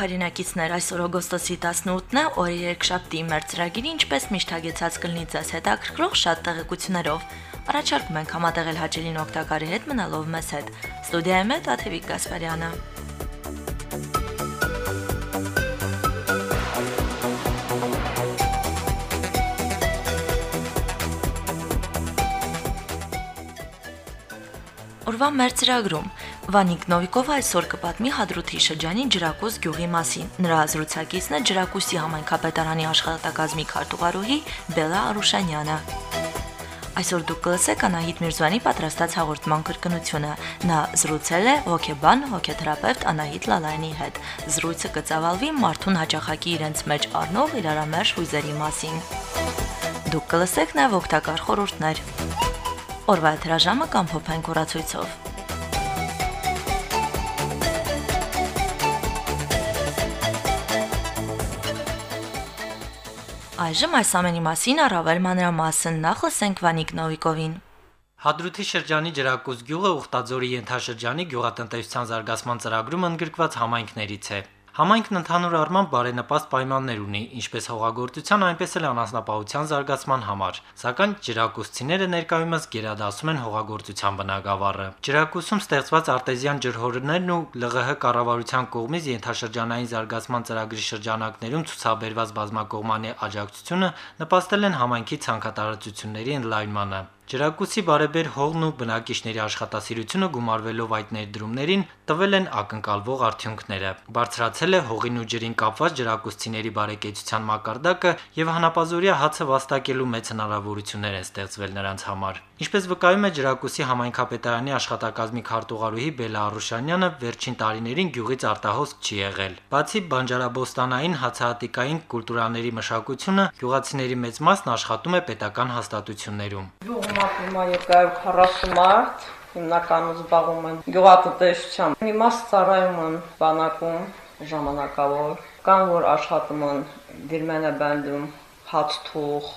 Բարև հայրենակիցներ, այսօր օգոստոսի 18-ն է, օրը երկշաբթի մեր ծրագիրը ինչպես միշտ հագեցած կլինի ձեզ հետաքրքրող շատ տեղեկություններով։ Առաջարկում ենք համատեղել հաճելին օգտակարի հետ մնալով մեզ հետ։ Ստուդիայում է Տաթևիկ Գասպարյանը։ Օրվա մեր ծրագրում Վանիկ Նովիկովը այսօր կպատմի Հադրութի շրջանի Ջրակուս գյուղի մասին։ Նրա զրուցակիցն է Ջրակուսի համայնքապետարանի աշխատակազմի քարտուղարուհի Բելա Արուշանյանը։ Այսօր դուք կլսեք Անահիտ Միրզոյանի պատրաստած հաղորդման կրկնությունը։ Նա զրուցել է հոկեբան, հոկեթերապևտ Անահիտ Լալայանի հետ։ Զրույցը կծավալվի մարդուն հաջախակի իրենց մեջ առնող իրարամերժ հույզերի մասին։ Դուք կլսեք նաև օգտակար խորհուրդներ։ Օրվա հրաժամը կամ փոփային կորացույցով։ Այժմ այս ամենի մասին առավել մանրամասն նախ լսենք Վանիկ Նովիկովին։ Հադրութի շրջանի Ջրակուզ գյուղը Ուխտաձորի ենթաշրջանի գյուղատնտեսության զարգացման ծրագրում ընդգրկված համայնքներից է։ Համայնքն ընդհանուր առմամբ բարենպաստ պայմաններ ունի, ինչպես հողագործության, այնպես էլ անասնապահության զարգացման համար, սակայն ջրակուսցիները ներկայումս գերադասում են հողագործության բնագավառը։ Ջրակուսում ստեղծված արտեզյան ջրհորներն ու ԼՂՀ կառավարության կողմից ենթաշրջանային զարգացման ծրագրի շրջանակներում ցուցաբերված բազմակողմանի աջակցությունը նպաստել են համայնքի ցանկատարածությունների ընդլայնմանը։ Ջրակուսի բարեբեր հողն ու բնակիչների աշխատասիրությունը գումարվելով այդ ներդրումներին տվել են ակնկալվող արդյունքները։ Բարձրացել է հողին ու ջրին կապված ջրակուսցիների բարեկեցության մակարդակը եւ հանապազորյա հացը վաստակելու մեծ հնարավորություններ են ստեղծվել նրանց համար։ Ինչպես վկայում է Ջրակուսի համայնքապետարանի աշխատակազմի քարտուղարուհի Բելա Արուշանյանը, վերջին տարիներին գյուղից արտահոսք չի եղել։ Բացի բանջարաբոստանային հացահատիկային կուլտուրաների մշակությունը, գյուղացիների մեծ մասն աշխատում է պետական հաստատություններում։ Գյուղում ապրում է 240 մարդ, հիմնականում զբաղվում են գյուղատնտեսությամբ։ Մի մաս ծառայում են բանակում ժամանակավոր, կան որ աշխատում են դիրմենը բանդում, հացթուղ,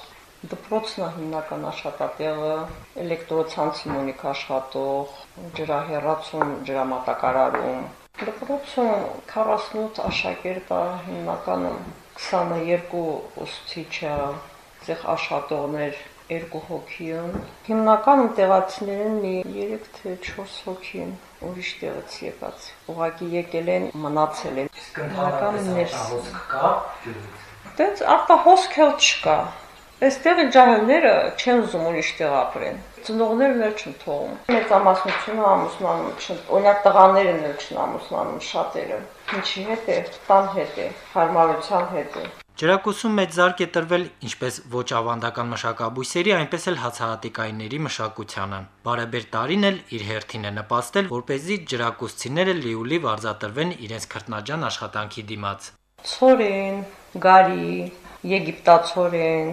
դպրոցն է հիմնական աշխատատեղը, էլեկտրոցանցին ունի աշխատող, ջրահեռացում, ջրամատակարարում։ Դպրոցում 48 աշակերտ է, հիմնականում 22 ուսուցիչ է, ցեղ աշխատողներ երկու հոգի են։ Հիմնականում տեղացիներն մի 3 թե 4 հոգի են ուրիշ տեղից եկած։ Ուղղակի եկել են, մնացել են։ Հիմնականում ներս կա Դից արտահոսք էլ չկա։ Այստեղ ջահելները չեն ուզում ուրիշ տեղ ապրեն։ Ծնողներն էլ չեն թողում։ Մեծամասնությունը ամուսնանում չեն։ Օրինակ տղաներն էլ չեն ամուսնանում շատերը։ Ինչի հետ է, տան հետ է, հարմարության հետ է։ Ջրակուսում մեծ զարգ է տրվել ինչպես ոչ ավանդական մշակաբույսերի, այնպես էլ հացահատիկայինների մշակությանը։ Բարեբեր տարին էլ իր հերթին է նպաստել, որ เป զի ջրակուսցիները լիուլի վարձատրվեն իրենց քրտնաջան աշխատանքի դիմաց։ Ցորեն, գարի, եգիպտացորեն,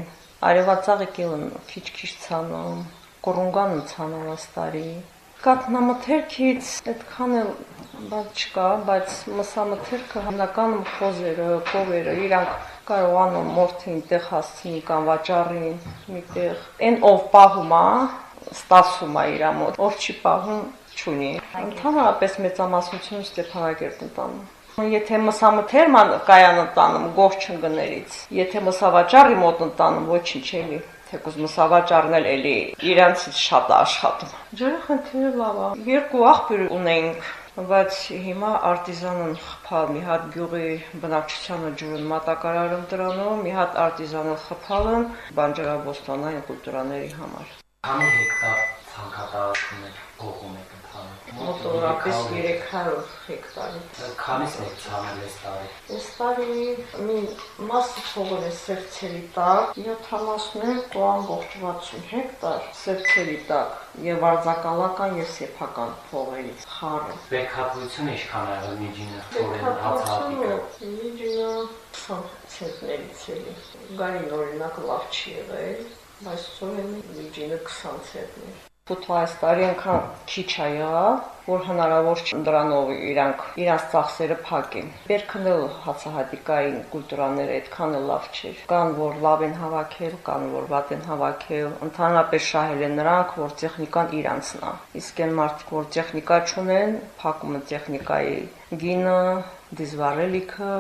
արևածաղիկելն քիչ-քիչ ցանում, կորունգան ցանում աստարի։ Կատնամթերքից այդքան էլ բաց չկա, բայց մսամթերքը հիմնականում խոզերը, կովերը, իրանք կարողանում մորթին տեղ հասցնի կամ վաճառին միտեղ այն ով պահում է ստացում է իր մոտ ով չի պահում չունի ընդհանրապես մեծամասնությունը Ստեփանակերտն տանում Եթե մսամթերման կայանը տանում գող չընկներից, եթե մսավաճառի մոտ ընտանում ոչինչ էլի, թեկուզ մսավաճառն էլ էլի իրանցից շատ աշխատում։ Ջրը խնդիրը լավ է։ Երկու աղբյուր ունենք բայց հիմա արտիզանն խփալ մի հատ գյուղի բնակչությանը ջուրն մատակարարում դրանով, մի հատ արտիզանը խփալն բանջարաբոստանային կուլտուրաների համար։ Քանի հեկտար ցանկատարություն եք գողում եք մոտորապես 300 հեկտարի։ Քանից եք ցանել այս տարի։ Այս տարի մի մասը թողել է սերցերի տակ, 72.60 հեկտար սերցերի տակ եւ արձակալական եւ սեփական փողերից խառը։ Բեկհատվությունը ինչքան է միջինը ծորեն հացահատիկը։ Միջինը 20 ցենտներից էլի։ Գարին օրինակ լավ չի եղել, բայց ծորենի միջինը 20 ցենտներ։ Թութու այս տարի անգամ քիչ ա եղավ, որ հնարավոր չէ դրանով իրանք իրանց ծախսերը փակեն։ Բերքն էլ հացահատիկային կուլտուրաները այդքան էլ լավ չէր։ Կան որ լավ են հավաքել, կան որ վատ են հավաքել, ընդհանրապես շահել են նրանք, որ տեխնիկան իրանցն է։ Իսկ այն մարդիկ, որ տեխնիկա չունեն, փակում են տեխնիկայի գինը, դիզվարելիքը,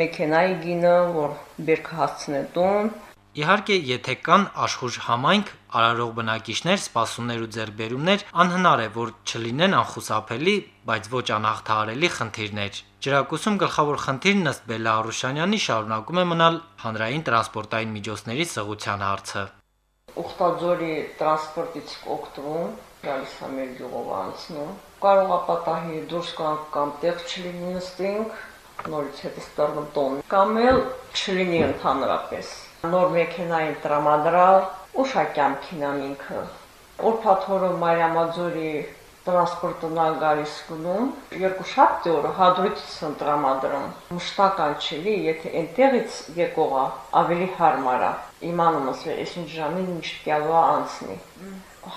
մեքենայի գինը, որ բերքը հասցնեն տուն, Իհարկե, եթե կան աշխուժ համայնք, արարող բնակիչներ, սպասումներ ու ձեռբերումներ, անհնար է, որ չլինեն անխուսափելի, բայց ոչ անհաղթահարելի խնդիրներ։ Ջրակուսում գլխավոր խնդիրն ըստ Բելա Արուշանյանի շարունակում է մնալ հանրային տրանսպորտային միջոցների սղության հարցը։ Ուխտաձորի տրանսպորտից օգտվում, գալիս է մեր գյուղով անցնում։ Կարող է պատահի դուրս գանք կամ տեղ չլինի նստենք, նորից հետ ստառնում տոն, կամ էլ չլինի ընդհանրապես նոր մեքենային տրամադրալ ուշակյամքին ամինքը։ Օրփաթորը Մարիամաձորի տրանսպորտնա գալիս գնում, երկու շաբթի օրը հադրույթից են տրամադրում։ Մշտական չլի, եթե այնտեղից եկողա ավելի հարմար է։ Իմանում ես, որ այսինչ ժամին միշտ կյալու անցնի։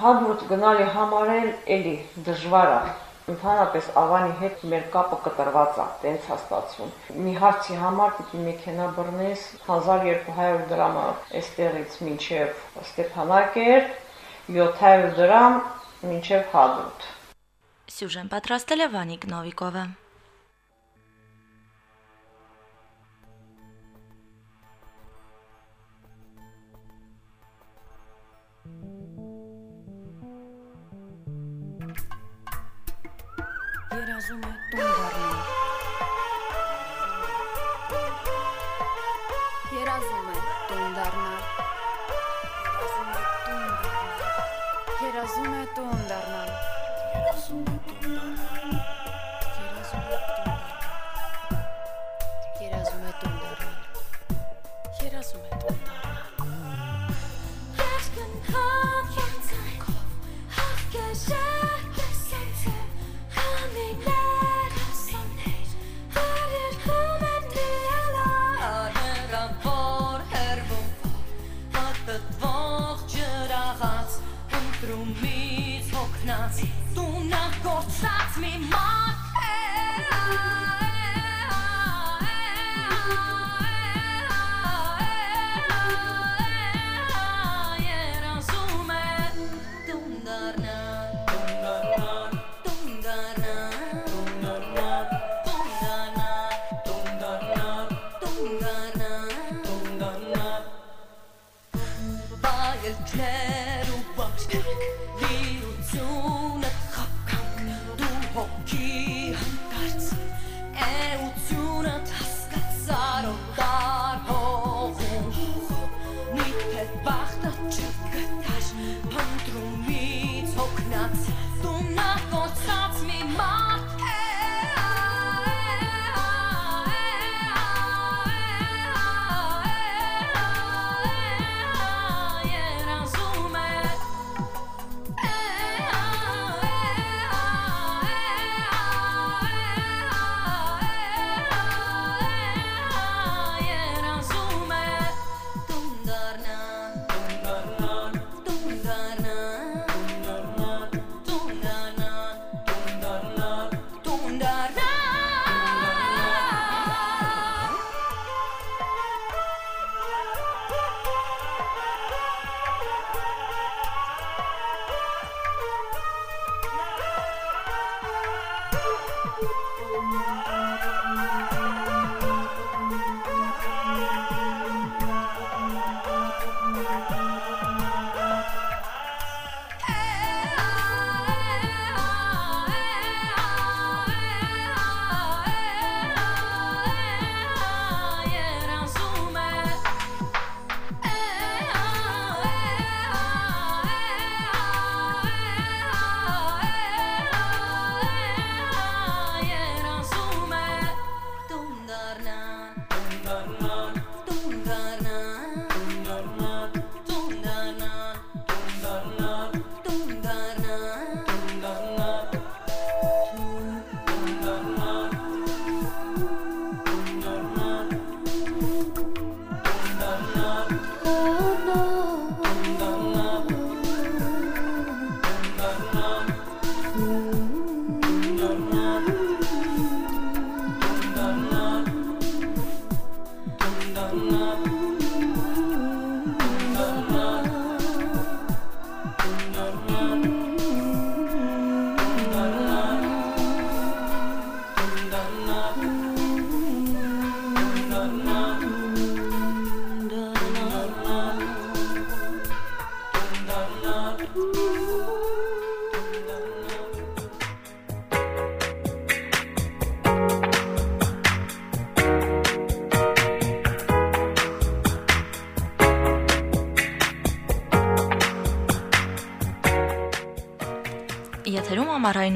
Հադրույթ գնալի համար էլ էլի դժվար է ընդհանրապես Ավանի հետ մեր կապը կտրված է, տենց է ստացվում։ Մի հարցի համար պիտի մեքենա բռնես 1200 դրամը այստեղից մինչև Ստեփանակերտ, 700 դրամ մինչև Հադրութ։ Սյուժեն պատրաստել է Վանիկ Նովիկովը։ rozumieć.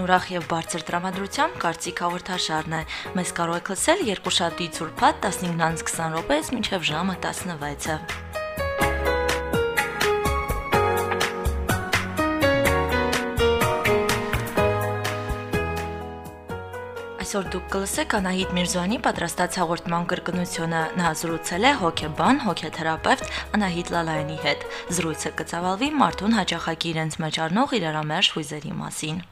Ուրախ եւ բարձր տրամադրությամբ կարծիք հաղորդաշարն է։ Մեզ կարող եք լսել երկուշաբթի ցուրփատ 15-ից 20 րոպեից մինչև ժամը 16-ը։ Այսօր դուք կլսեք Անահիտ Միրզոյանի պատրաստած հաղորդման կրկնությունը։ Նա զրուցել է հոկեբան, հոկեթերապևտ Անահիտ Լալայանի հետ։ Զրույցը կծավալվի Մարտուն հաջախակի իրենց մեջ առնող իրարամերժ հույզերի մասին։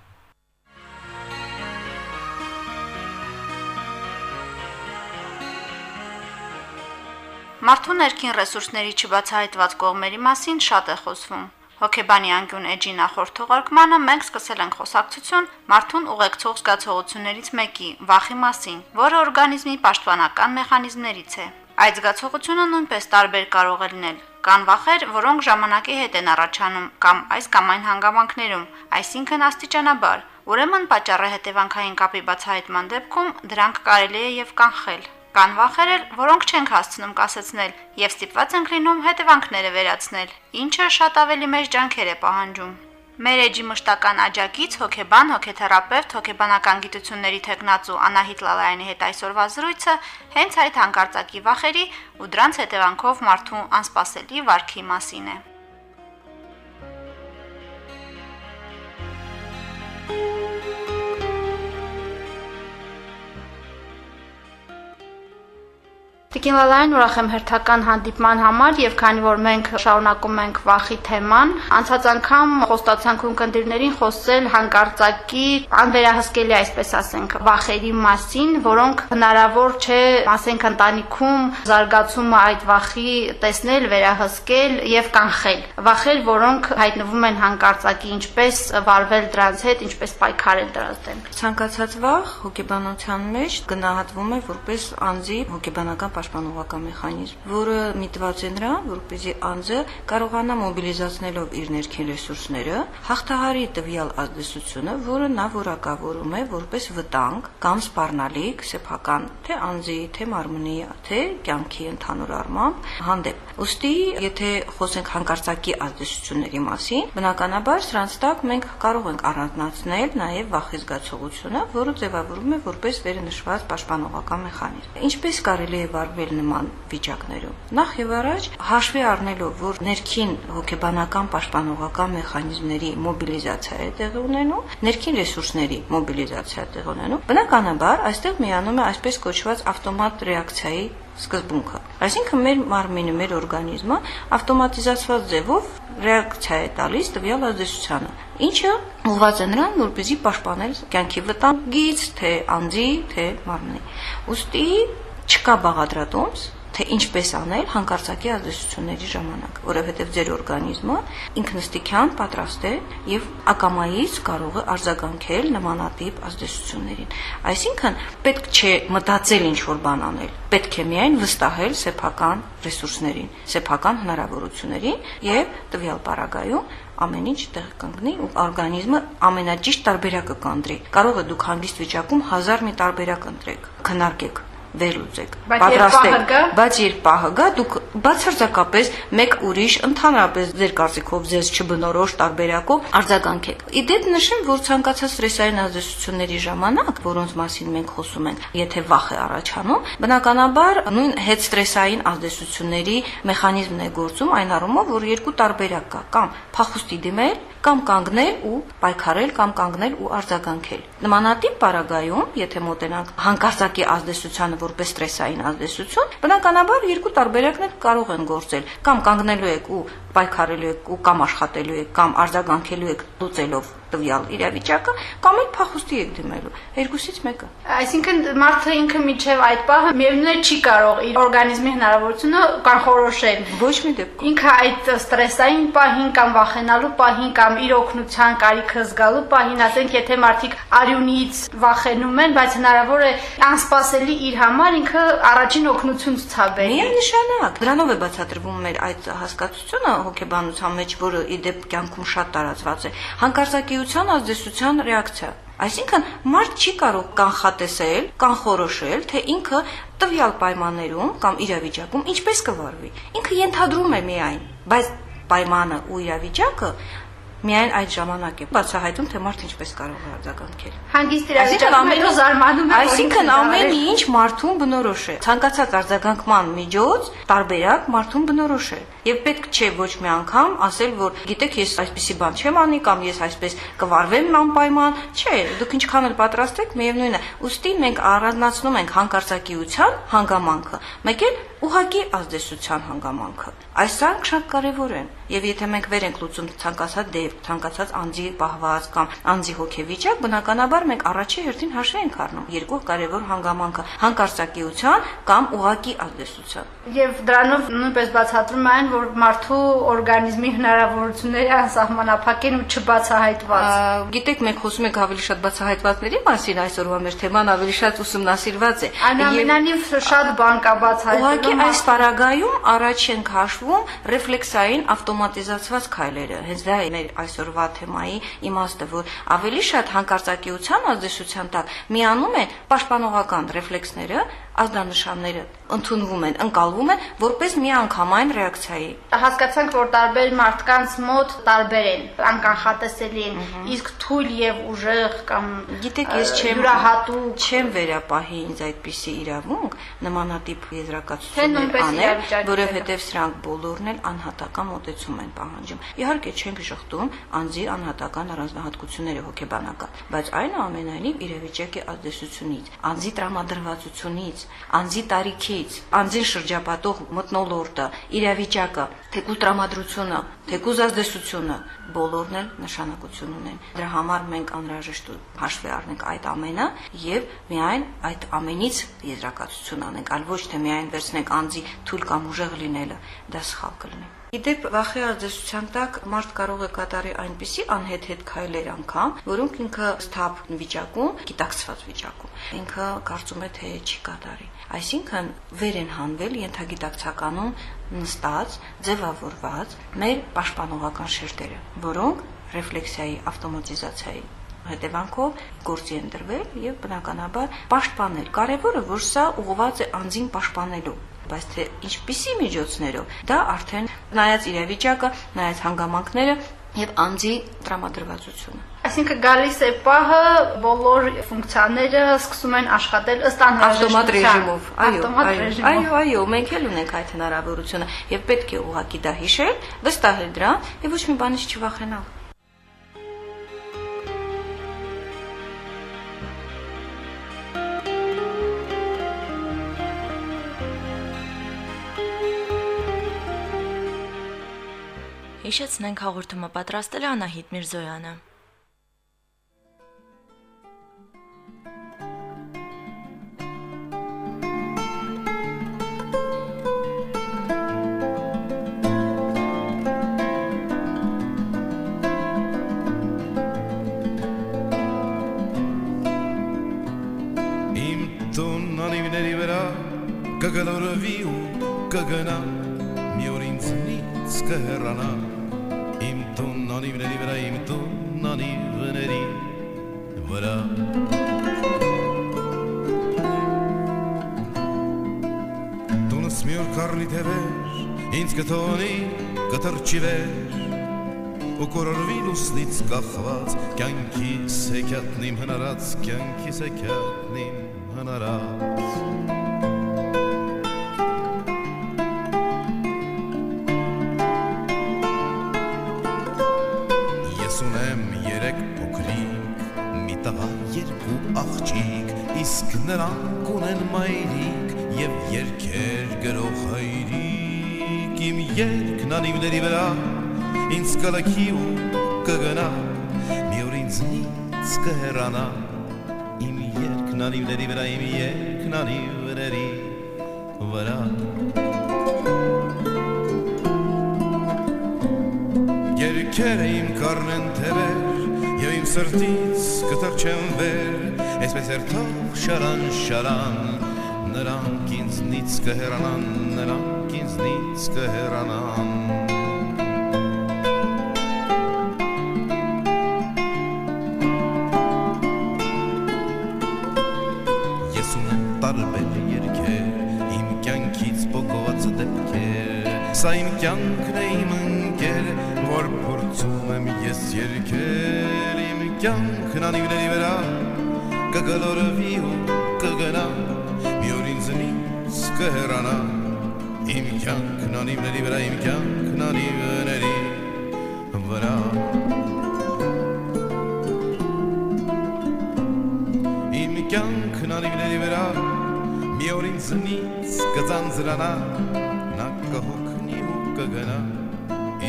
Մարդու ներքին ռեսուրսների չբացահայտված կողմերի մասին շատ է խոսվում։ Հոկեբանի անկյուն էջի նախորդ թողարկմանը մենք սկսել ենք խոսակցություն մարդուն ուղեկցող զգացողություններից մեկի՝ վախի մասին, որը օրգանիզմի պաշտպանական մեխանիզմներից է։ Այդ զգացողությունը նույնպես տարբեր կարող է լինել։ Կան վախեր, որոնք ժամանակի հետ են առաջանում կամ այս կամ այն հանգամանքներում, այսինքն աստիճանաբար։ Ուրեմն պատճառը հետևանքային կապի բացահայտման դեպքում դրանք կարելի է եւ կանխել։ Կան վախեր, որոնք չենք հասցնում կասեցնել եւ ստիպված ենք լինում հետևանքները վերացնել, ինչը շատ ավելի մեծ ջանքեր է պահանջում։ Մեր էջի մշտական աջակից հոկեբան, հոկեթերապևտ, հոկեբանական գիտությունների տեխնացու Անահիտ Լալայանի հետ այսօրվա զրույցը հենց այդ հանկարծակի վախերի ու դրանց հետևանքով մարդու անսպասելի վարքի մասին է։ Տիկին Լալային ուրախ եմ հերթական հանդիպման համար եւ քանի որ մենք շարունակում ենք վախի թեման, անցած անգամ խոստացանքում կնդիրներին խոսել հանկարծակի անվերահսկելի, այսպես ասենք, վախերի մասին, որոնք հնարավոր չէ, ասենք, ընտանիքում զարգացումը այդ վախի տեսնել, վերահսկել եւ կանխել։ Վախեր, որոնք հայտնվում են հանկարծակի, ինչպես վարվել դրանց հետ, ինչպես պայքարել դրանց դեմ։ Ցանկացած վախ հոգեբանության մեջ գնահատվում է որպես անձի հոգեբանական պաշտպանողական մեխանիզմ, որը միտված է նրան, որպեսզի անձը կարողանա մոբիլիզացնելով իր ներքին ռեսուրսները հաղթահարի տվյալ ազդեցությունը, որը նա որակավորում է որպես վտանգ կամ սպառնալիք սեփական թե անձի, թե մարմնի, թե կյանքի ընդհանուր առմամբ հանդեպ։ Ոստի, եթե խոսենք հանկարծակի ազդեցությունների մասին, բնականաբար սրանց տակ մենք կարող ենք առանձնացնել նաև վախի զգացողությունը, որը ձևավորվում է որպես վերնշված պաշտպանողական մեխանիզմ։ Ինչպես կարելի է վարվել նման վիճակներում։ Նախ եւ առաջ հաշվի առնելով, որ ներքին հոգեբանական պաշտպանողական մեխանիզմների մոբիլիզացիա է տեղի ունենում, ներքին ռեսուրսների մոբիլիզացիա տեղի ունենում, բնականաբար այստեղ միանում է այսպես կոչված ավտոմատ ռեակցիայի սկզբունքը։ Այսինքն մեր մարմինը, մեր օրգանիզմը ավտոմատիզացված ձևով ռեակցիա է տալիս տվյալ ազդեցությանը, ինչը ուղղված է նրան, որպեսզի պաշտպանել կյանքի վտանգից, թե անձի, թե մարմնի։ Ոստի չկա բաղադրատոմս, թե ինչպես անել հանկարծակի ազդեցությունների ժամանակ, որովհետև ձեր օրգանիզմը ինքնստիքյան պատրաստ է եւ ակամայից կարող է արձագանքել նմանատիպ ազդեցություններին։ Այսինքն պետք չէ մտածել ինչ որ բան անել, պետք է միայն վստահել սեփական ռեսուրսներին, սեփական հնարավորություններին եւ տվյալ պարագայում ամեն ինչ տեղ կանգնի ու օրգանիզմը ամենաճիշտ տարբերակը կընտրի։ Կարող է դուք հանգիստ վիճակում հազար մի տարբերակ ընտրեք, քննարկեք վերլուծեք, պատրաստեք, բայց երբ պահը գա, դուք բացարձակապես մեկ ուրիշ ընդհանրապես ձեր կարծիքով ձեզ չբնորոշ տարբերակով արձագանքեք։ Իդեպ նշեմ, որ ցանկացած ստրեսային ազդեցությունների ժամանակ, որոնց մասին մենք խոսում ենք, եթե վախ է առաջանում, բնականաբար նույն հետ ստրեսային ազդեցությունների մեխանիզմն է գործում այն առումով, որ երկու տարբերակ կա, կամ փախուստի դիմել, կամ կանգնել ու պայքարել կամ կանգնել ու արձագանքել։ Նմանատիպ պարագայում, եթե մոտենանք հանկարծակի ազդեցությանը որպես ստրեսային ազդեցություն, բնականաբար երկու տարբերակներ կարող են գործել։ Կամ կանգնելու եք ու պայքարելու եք ու կամ աշխատելու եք կամ արձագանքելու եք լուծելով տվյալ իրավիճակը կամ էլ փախուստի եք դիմելու։ Երկուսից մեկը։ Այսինքն մարդը ինքը միջև այդ պահը միևնույն է չի կարող իր օրգանիզմի հնարավորությունը կանխորոշել։ Ոչ մի դեպքում։ Ինքը այդ ստրեսային պահին կամ վախենալու պահին կամ իր օգնության կարիքը զգալու պահին, ասենք եթե մարդիկ արյունից վախենում են, բայց հնարավոր է անսպասելի իր համար ինքը առաջին օգնություն ցուցաբերի։ Միանշանակ։ Դրանով է բացատրվում մեր այդ հասկացությունը հոգեբանության մեջ, որը ի դեպ կյանքում շատ տարածված է։ Հանկարծակիության ազդեցության ռեակցիա։ Այսինքն մարդ չի կարող կանխատեսել, կանխորոշել, թե ինքը տվյալ պայմաններում կամ իրավիճակում ինչպես կվարվի։ Ինքը ենթադրում է միայն, բայց պայմանը ու իրավիճակը միայն այդ ժամանակ է բացահայտում, թե մարդը ինչպես կարող է արձագանքել։ Հանգիստ իրավիճակում հետո զարմանում է, Այսինքն ինքն ամեն ինչ մարդուն բնորոշ է։ Ցանկացած արձագանքման միջոց տարբերակ մարդուն բնորոշ է։ Եվ պետք չէ ոչ մի անգամ ասել, որ գիտեք, ես այսպեսի բան չեմ անի կամ ես այսպես կվարվեմ անպայման։ Չէ, դուք ինչքան էլ պատրաստ եք, միևնույնն է։ Ոստի մենք առանձնացնում ենք հանկարծակիության հանգամանքը, մեկ էլ ուղակի ազդեցության հանգամանքը։ Այս սրանք շատ կարևոր են։ Եվ եթե մենք վեր ենք լուծում ցանկացած դեպք, ցանկացած անձի պահված կամ անձի հոգեվիճակ, բնականաբար մենք առաջի հերթին հաշվի ենք առնում երկու կարևոր հանգամանքը՝ հանկարծակիության կամ ուղակի ազդեցության։ Եվ դրանով նույնպես բացատրում այն, որ մարդու օրգանիզմի հնարավորությունները անսահմանափակ են ու չբացահայտված։ Գիտեք, մենք խոսում ենք ավելի շատ բացահայտվածների մասին, այսօրվա մեր թեման ավելի շատ ուսումնասիրված է։ Այնուամենայնիվ շատ բան կա բացահայտելու։ Ուղղակի այս պարագայում առաջ ենք հաշվում ռեֆլեքսային ավտոմատիզացված քայլերը։ Հենց դա է մեր այսօրվա թեմայի իմաստը, որ ավելի շատ հանկարծակիության ազդեցության տակ միանում են պաշտպանողական ռեֆլեքսները, ազդանշանները ընդունվում են, ընկալվում են որպես միանգամայն ռեակցիայի։ հասկացանք, որ տարբեր մարդկանց մոտ տարբեր են, անկանխատեսելի են, իսկ թույլ եւ ուժեղ կամ Գիտեք, ես չեմ յուրահատուկ չեմ վերապահի ինձ այդպիսի իրավունք նմանատիպ եզրակացություններ անել, որովհետև սրանք բոլորն էլ անհատական մոտեցում են պահանջում։ Իհարկե չենք շղթում անձի անհատական առանձնահատկությունները հոգեբանական, բայց այնուամենայնիվ իրավիճակի ազդեցությունից, անձի տրամադրվածությունից, անձի տարիքից, անձին շրջապատող մտնոլորտը, իրավիճակը, թեկուզ տրամադրությունը, թեկուզ ազդեցությունը բոլորն էլ նշանակություն ունեն։ Դրա համար մենք անհրաժեշտ հաշվի առնենք այդ ամենը եւ միայն այդ ամենից եզրակացություն անենք, այլ ոչ թե միայն վերցնենք անձի թույլ կամ ուժեղ լինելը, դա սխալ կլինի։ Իդեպ վախի ազդեցության տակ մարդ կարող է կատարի այնպիսի անհետ-հետ քայլեր անգամ, որոնք ինքը սթափ վիճակում, գիտակցված վիճակում, ինքը կարծում է թե չի կատարի։ Այսինքն վեր են հանվել ենթագիտակցականում նստած, ձևավորված մեր պաշտպանողական շերտերը, որոնք ռեֆլեքսիայի ավտոմատիզացիայի հետևանքով գործի են դրվել եւ բնականաբար պաշտպանել։ Կարևորը որ սա ուղղված է անձին պաշտպանելու բայց թե ինչպիսի միջոցներով դա արդեն նայած իրավիճակը, նայած հանգամանքները եւ անձի տրամադրվածությունը։ Այսինքն գալիս է պահը, բոլոր ֆունկցիաները սկսում են աշխատել ըստ Ավտոմատ անհրաժեշտության։ ռեժիմով։ Այո, Ավտոմատ այո, այո, այո, մենք էլ ունենք այդ հնարավորությունը եւ պետք է ուղղակի դա հիշել, վստահել դրան եւ ոչ մի բանից չվախենալ։ Հիշեցնենք հաղորդումը պատրաստել է Անահիտ Միրզոյանը։ Կառնի թևեր ինձ կթողնի կտրչի վեր ու կորորվի լուսնից կախված կյանքի սեքյատնի հնարած կյանքի սեքյատնի հնարած Ես ունեմ երեք փոքրիկ մի տղա երկու աղջիկ իսկ նրանք ունեն մայրիկ եւ երկեր գրող հայրիկ իմ երկն անիվների վրա ինձ կլքի ու կգնա մի օր ինձնից կհեռանա իմ երկն անիվների վրա իմ երկն անիվների վրա Երկերը իմ կարնեն թևեր Եվ իմ սրտից կտղջեմ վեր Այսպես երթող շարան շարան Նրանք ինձնից կհեռանան Նրանք ինձնից կհեռանան Ես ունեմ տարբեր երկեր Իմ կյանքից փոկված դեպքեր Սա իմ կյանքն է իմ ընկեր Որ փորձում եմ ես ես երկեր իմ կյանքն անիվների վրա կգլորվի ու ինձնից կհեռանա իմ կյանքն անիվների վրա իմ կյանքն անիվների վրա իմ կյանքն անիվների վրա մի օր ինձնից կծանձրանա նա կհոգնի ու կգնա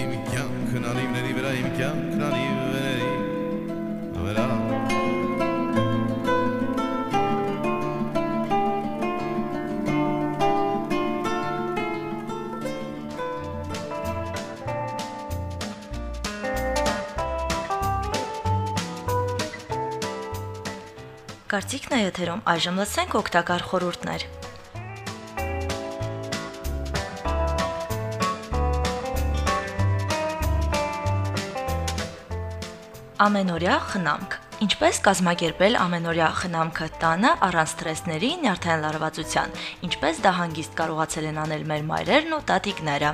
իմ կյանքն անիվների վրա Կարծիքն է եթերում այժմ լսենք օգտակար խորհուրդներ։ Ամենօրյա խնամք Ինչպես կազմակերպել ամենօրյա խնամքը տանը առանց սթրեսների, նյարդային լարվածության, ինչպես դա հանգիստ կարողացել են անել մեր մայրերն ու տատիկները։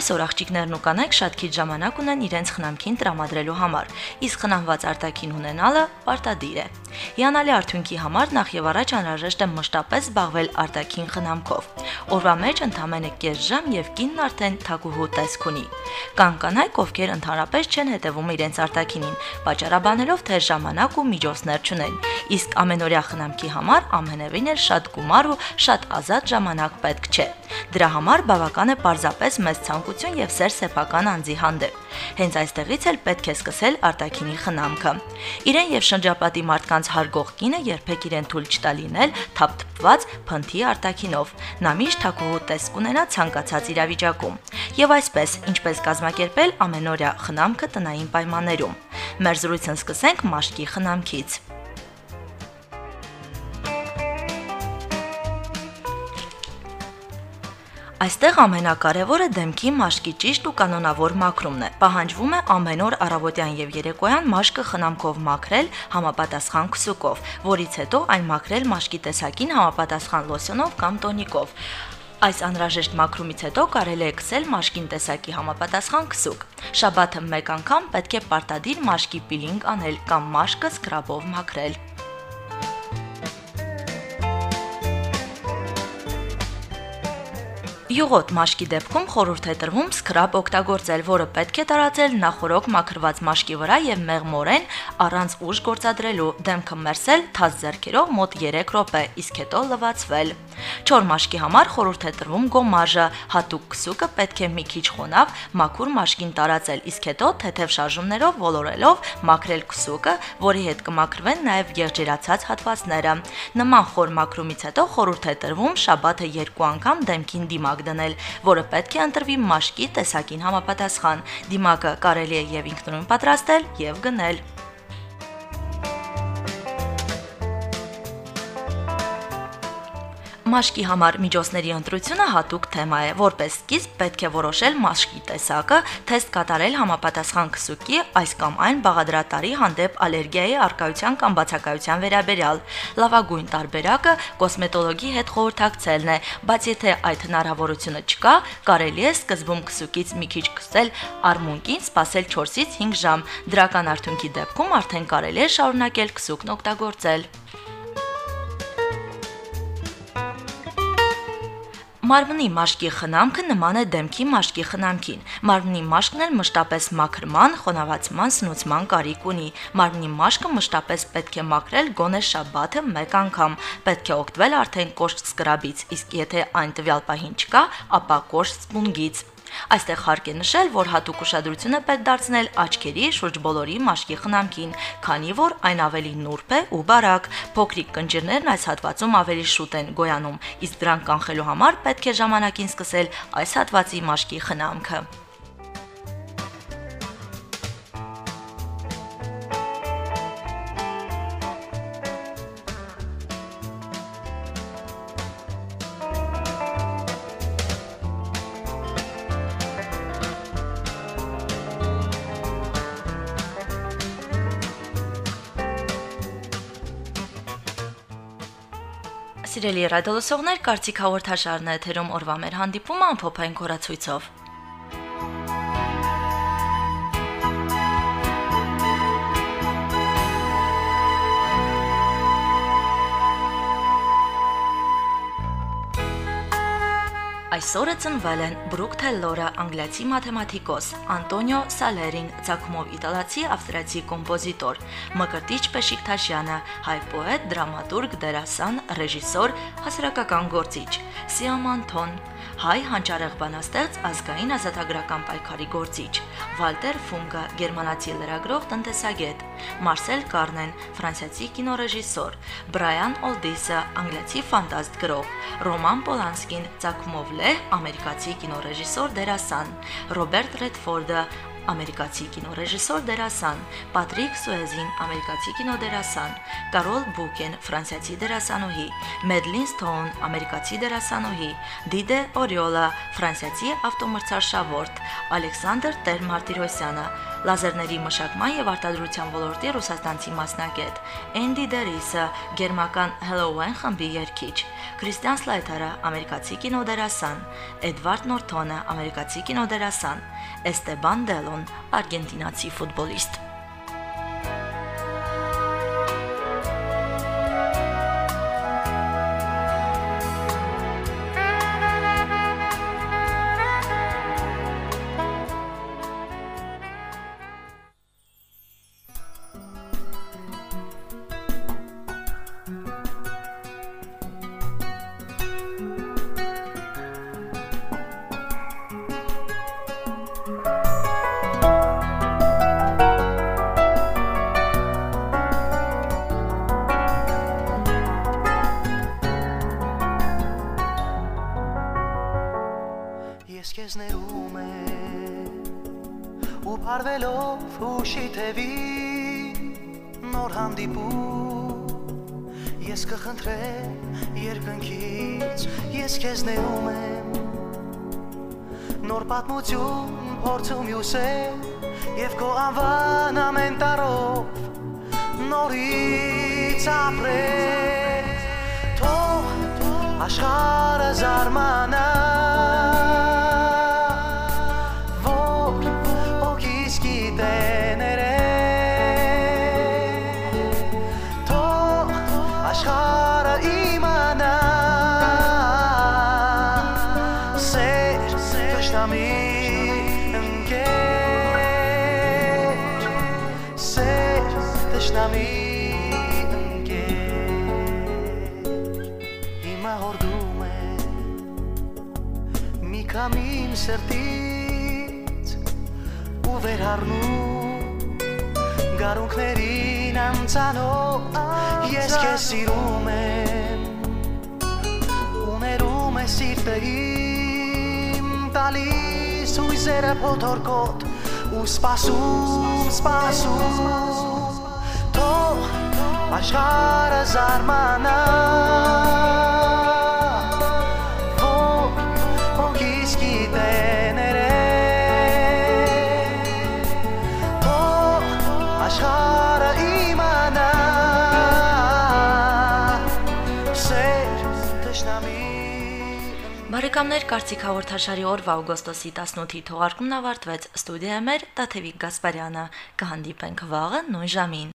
Այսօր աղջիկներն ու կանայք շատ քիչ ժամանակ ունեն իրենց խնամքին տրամադրելու համար, իսկ խնամված արտաքին ունենալը պարտադիր է։ Հիանալի արդյունքի համար նախ եւ առաջ անհրաժեշտ է մշտապես զբաղվել արտաքին խնամքով։ Օրվա մեջ ընդամենը կես ժամ եւ կինն արդեն թակուհու տեսք ունի։ Կան կանայք, ովքեր ընդհանրապես չեն հետևում իրենց արտաքինին, պատճառաբանելով թե ժամանակ ու միջոցներ չունեն։ Իսկ ամենօրյա խնամքի համար ամենևին էլ շատ գումար ու շատ ազատ ժամանակ պետք չէ։ Դրա համար բավական է պարզապես մեծ ցանկություն եւ սեր սեփական անձի հանդեպ։ Հենց այստեղից էլ պետք է սկսել արտաքինի խնամքը։ Իրեն եւ շրջապատի մարդկանց հարգող կինը երբեք իրեն թույլ չտա լինել թափթփված փնթի արտաքինով։ Նա միշտ թակուհու տեսք ունենա ցանկացած իրավիճակում։ Եվ այսպես, ինչպես կազմակերպել ամենօրյա խնամքը տնային պայմաններում։ Մեր զրույցն սկսենք մաշկի խնամքից։ Այստեղ ամենակարևորը դեմքի մաշկի ճիշտ ու կանոնավոր մաքրումն է։ Պահանջվում է ամեն օր առավոտյան եւ երեկոյան մաշկը խնամքով մաքրել համապատասխան քսուկով, որից հետո այն մաքրել մաշկի տեսակին համապատասխան լոսյոնով կամ տոնիկով։ Այս անհրաժեշտ մաքրումից հետո կարելի է քսել մաշկին տեսակի համապատասխան քսուկ։ Շաբաթը մեկ անգամ պետք է պարտադիր մաշկի պիլինգ անել կամ մաշկը սքրաբով մաքրել։ Յուղոտ մաշկի դեպքում խորհուրդ է տրվում սքրաբ օգտագործել, որը պետք է տարածել նախորոք մաքրված մաշկի վրա եւ մեղմորեն առանց ուժ գործադրելու, դեմքը մերսել թաց ձեռքերով մոտ 3 րոպե, իսկ հետո լվացվել։ Չոր մաշկի համար խորհուրդ է տրվում գոմաժը, հատուկ քսուկը պետք է մի քիչ խոնավ մաքուր մաշկին տարածել, իսկ հետո թեթև շարժումներով ոլորելով մաքրել քսուկը, որի հետ կմաքրվեն նաեւ եղջերացած հատվածները։ Նման խոր մաքրումից հետո խորհուրդ է տրվում շաբաթը երկու անգամ դեմքին դիմակ դնել, որը պետք է ընտրվի մաշկի տեսակին համապատասխան։ Դիմակը կարելի է եւ ինքնուրույն պատրաստել եւ գնել։ Մաշկի համար միջոցների ընտրությունը հատուկ թեմա է, որպես սկիզբ պետք է որոշել մաշկի տեսակը, թեստ կատարել համապատասխան քսուկի այս կամ այն բաղադրատարի հանդեպ ալերգիայի արկայության կամ բացակայության վերաբերյալ։ Լավագույն տարբերակը կոսմետոլոգի հետ խորհրդակցելն է, բայց եթե այդ հնարավորությունը չկա, կարելի է սկզբում քսուկից մի քիչ կսել արմունկին, սպասել 4-ից 5 ժամ։ Դրական արդյունքի դեպքում արդեն կարելի է շարունակել քսուկն օգտագործել։ Մարմնի մաշկի խնամքը նման է դեմքի մաշկի խնամքին։ Մարմնի մաշկն էլ մշտապես մաքրման, խոնավացման, սնուցման կարիք ունի։ Մարմնի մաշկը մշտապես պետք է մաքրել գոնե շաբաթը մեկ անգամ։ Պետք է օգտվել արդեն կոշտ սկրաբից, իսկ եթե այն տվյալ պահին չկա, ապա կոշտ սպունգից։ Այստեղ հարկ է նշել, որ հատուկ ուշադրություն է պետք դարձնել աչքերի շուրջ բոլորի մաշկի խնամքին, քանի որ այն ավելի նուրբ է ու բարակ։ Փոքրիկ կնճիրներն այս հատվածում ավելի շուտ են գոյանում, իսկ դրանք կանխելու համար պետք է ժամանակին սկսել այս հատվածի մաշկի խնամքը։ Սիրելի ռադիոլսողներ, կարծիք հաղորդաշարն է թերում օրվա մեր հանդիպումը ամփոփային կորացույցով։ Այսօրը ծնվել են Բրուք Թելլորը, անգլիացի մաթեմատիկոս, Անտոնիո Սալերին, ցակումով իտալացի ավստրիացի կոմպոզիտոր, Մկրտիչ Պեշիկտաշյանը, հայ պոետ, դրամատուրգ, դերասան, ռեժիսոր, հասարակական գործիչ, Սիամանթոն, հայ հանճարեղ բանաստեղծ, ազգային ազատագրական պայքարի գործիչ, Վալտեր Ֆունգա, գերմանացի լրագրող, տնտեսագետ, Մարսել Կարնեն, ֆրանսիացի կինոռեժիսոր, Բրայան Օլդիսը, անգլիացի ֆանտաստ գրող, Ռոման Պոլանսկին, ցակումով լեհ, ամերիկացի կինոռեժիսոր, դերասան, Ռոբերտ Ռեդֆորդը, ամերիկացի կինոռեժիսոր դերասան, Պատրիկ Սուեզին, ամերիկացի կինոդերասան, Կարոլ Բուկեն, ֆրանսիացի դերասանուհի, Մեդլին Սթոուն, ամերիկացի դերասանուհի, Դիդե Օրիոլա, ֆրանսիացի ավտոմրցարշավորդ, Ալեքսանդր Տեր-Մարտիրոսյանը, լազերների մշակման եւ արտադրության ոլորտի ռուսաստանցի մասնագետ, Էնդի Դերիսը, գերմական Hello-Wen խմբի երգիչ, Քրիստիան Սլայթերը, ամերիկացի կինոդերասան, Էդվարդ Նորթոնը, ամերիկացի կինոդերասան, Էստեբան Դելոն, արգենտինացի ֆուտբոլիստ։ ու բարվելով հուշի թևի նոր հանդիպում ես կխնդրեմ երկնքից ես քեզ ներում եմ նոր պատմություն փորձում յուսել եւ քո անվան ամեն տարով նորից ապրել թող աշխարհը զարմանա հորդում է մի կամին սրտից ու վերառնում գարունքներին անցանով ես քեզ սիրում եմ ուներում է սիրտը իմ տալիս հույզերը փոթորկոտ ու սպասում սպասում թող աշխարհը զարմանա Բարեկամներ կարծիք հաղորդաշարի օրվա օգոստոսի 18-ի թողարկումն ավարտվեց։ Ստուդիայում էր Տաթևիկ Գասպարյանը։ Կհանդիպենք վաղը նույն ժամին։